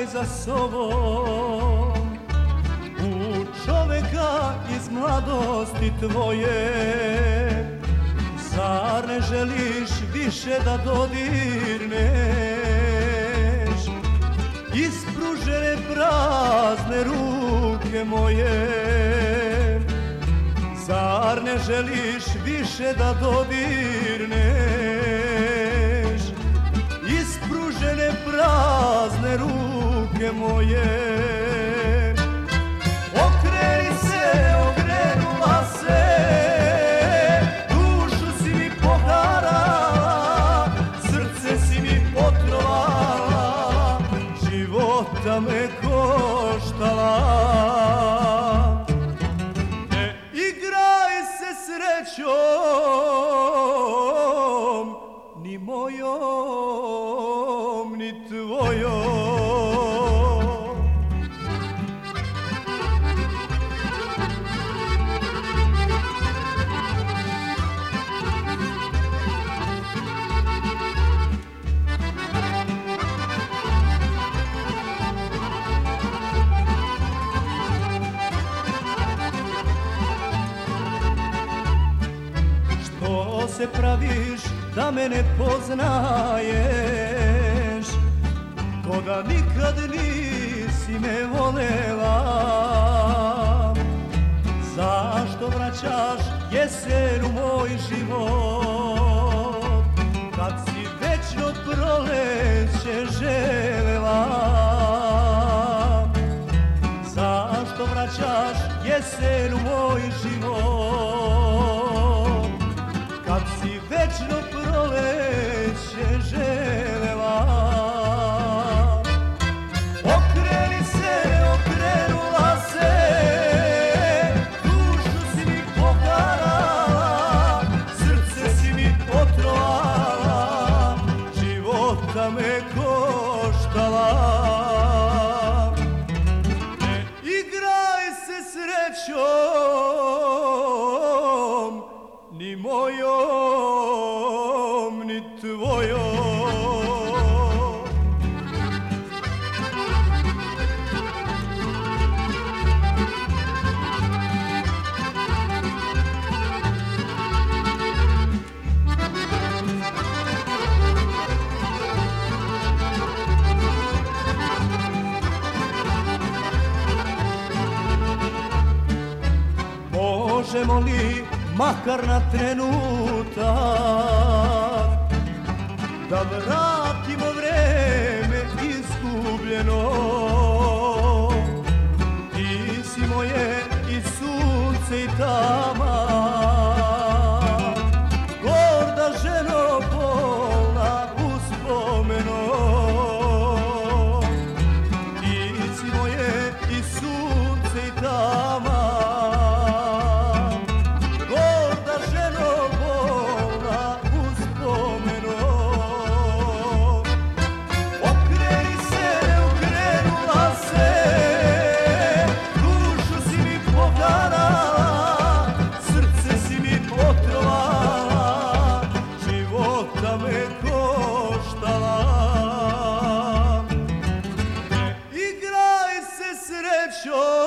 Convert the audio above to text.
igraj za sobom U čoveka iz mladosti tvoje. Zar ne želiš više da dodirneš Ispružene prazne ruke moje? Zar ne želiš više da dodirneš ruke moje. Okreni se, okrenula se Dušu si mi poharala Srce si mi otrovala Života me koštala. Ne igraj se srećom Ni mojom, ni tvojom se praviš da me ne poznaješ. Ko da nikad nisi me volela. Zašto vraćaš jesen u moj život? Kad si večno proleće želela. Zašto vraćaš jesen u moj život Ni mojom, ni tvojom Možemo li makar na trenutak. Da vratimo vreme izgubljeno. Ti si moje i sunce i tamo show.